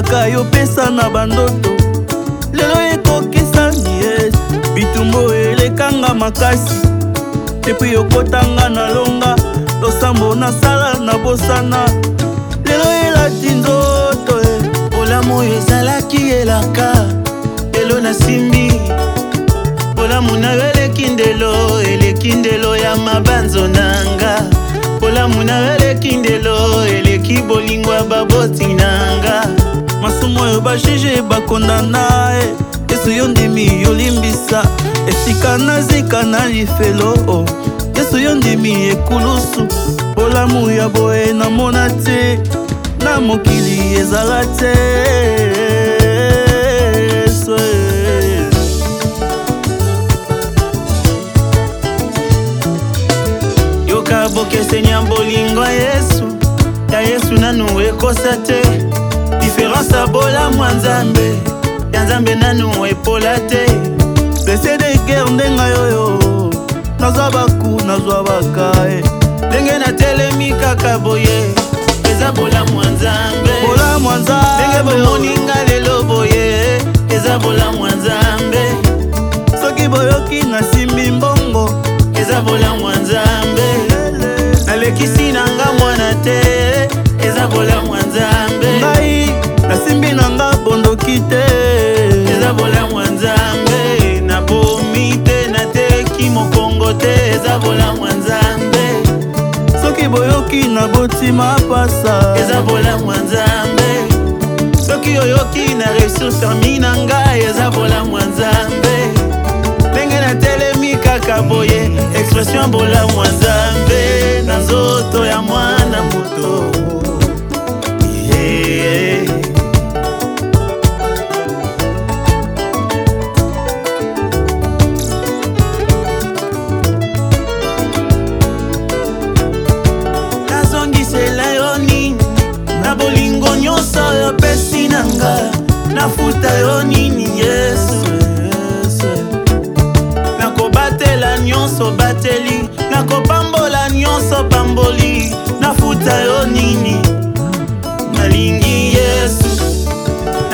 ezalaka yopesa na bandoto lelo ekokisani ye bitumbo elekanga makasi epui okotanga na longa losambo nasala na bosana lelo elati nzoto e olamu oyo ezalaki elaka lelo nasimbi olamu nayo eleki ndelo eleki ndelo ya mabanzo nanga olamu nayo bato bajije bakondana e yesu yo ndimi yolimbisa esika nazika na lifelo o oh. yesu yo ndimi ekulusu bolamu ya boye namona te na mokili ezala te yesu e. yoka bokesenya bolingo ya yesu ya yesu nanu ekosa te kosa bolamu ya nzambe ya nzambe nanu epola te sese de guerre ndenge oyo nazwa baku nazwa bakae eh. ndenge natelemi kaka boye eza bolamu ya nzambe bolamu ya nzambe ndenge oh. bomoninga lelo boye eza bolamu ya nzambe soki boyoki nasimbi mbongo eza bolamu ya nzambe nalekisi eza bolamwa nzambe soki boyoki na botima pasa eza bolamwa nzambe soki oyoki na resursami na ngai eza bolamwa nzambe ndenge natelemi kaka boye expression bolamwa nzambe na nzoto ya mwa nafuta yo nini yesu nakobatela nyonso bateli nakopambola nyonso pamboli nafuta yo nini nalingi yesu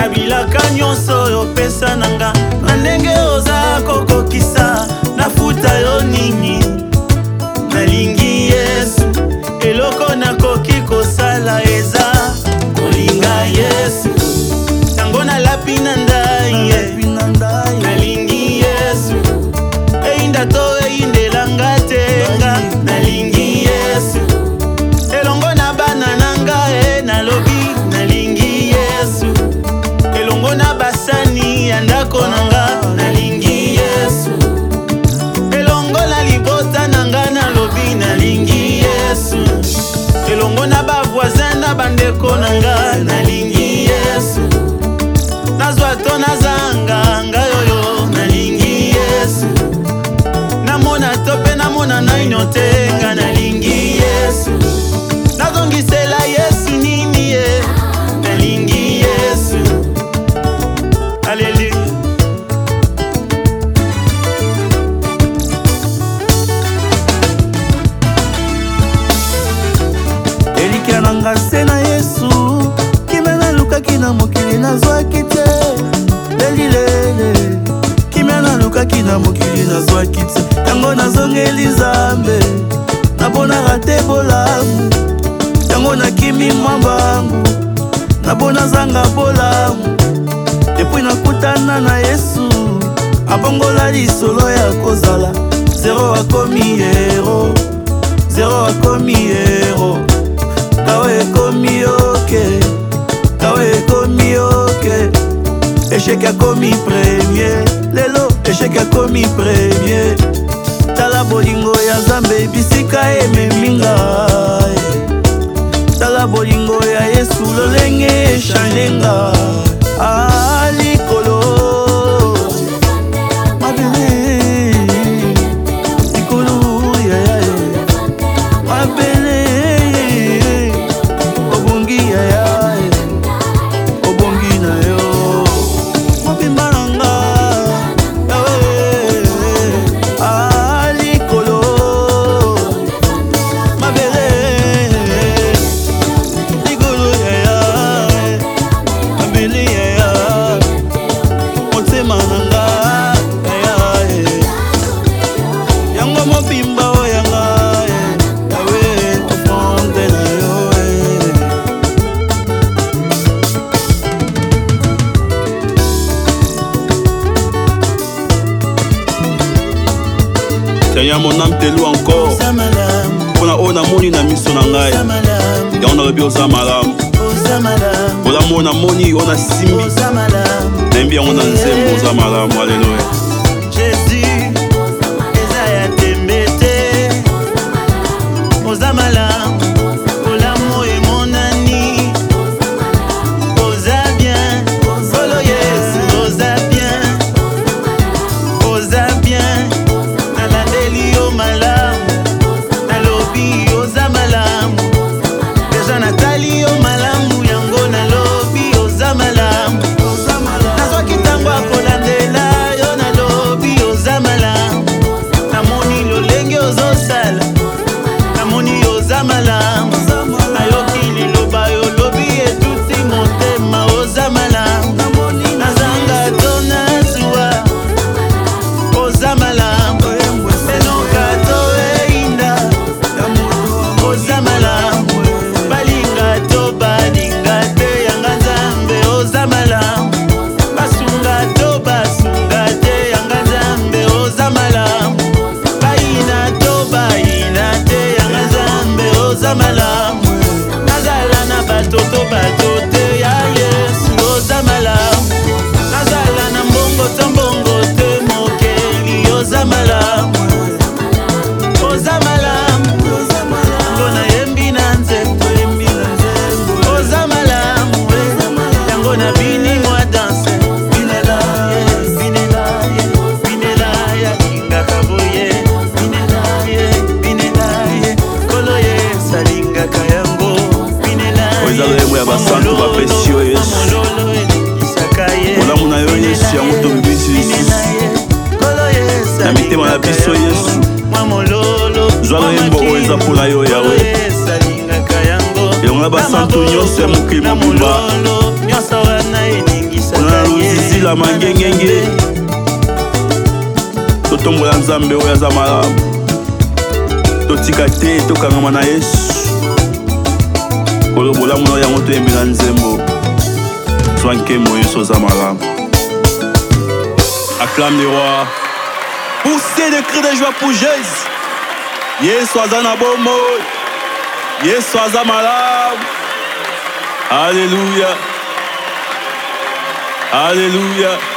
nabilaka nyonso oyo opesa na nga na ndenge oza kokokisa nafuta yo nini nalingi yesu eloko nakoki kosala eza kolinga yesu ndako na nga nalingi yesu elongola libota na nga nalobi nalingi yesu elongo na bavoisin na bandeko na nga nalingi yesu nazwa to naza nazwaki te yango nazongeli nzambe nabonaka te bolamu yango nakimi mwa bangu nabonazanga bolamu epui nakutana na yesu abongola lisolo ya kozala zero akomi hero zero akomi hero kawa ekomi oke kawa ekomi oke esheke akomi premier lelo esheke akomi premier tala bolingo ya nzambe bisika ememinga tala bolingo ya yesu lolenge eshangenga ali ah, telu encore mpona oyo namoni na miso na ngai yango nalobi oza malamu olamu oyo namoni oyo nasimbi nayembi yango na nzembo oza malamu aleluya motema na biso yesu zwa loyembo oyo eza mpona yo yawe elonga basantu nyonso ya mokili mobimba mpona na lozizila mangengenge totombola nzambe oyo aza malamu totika te tokangama na yesu kolobolamu na yango toyembela nzembo zwa nkemo yesu oza malamu acclame le roi de cri de joie pour Jésus. Yes, Yes, sois un malade. Alléluia. Alléluia.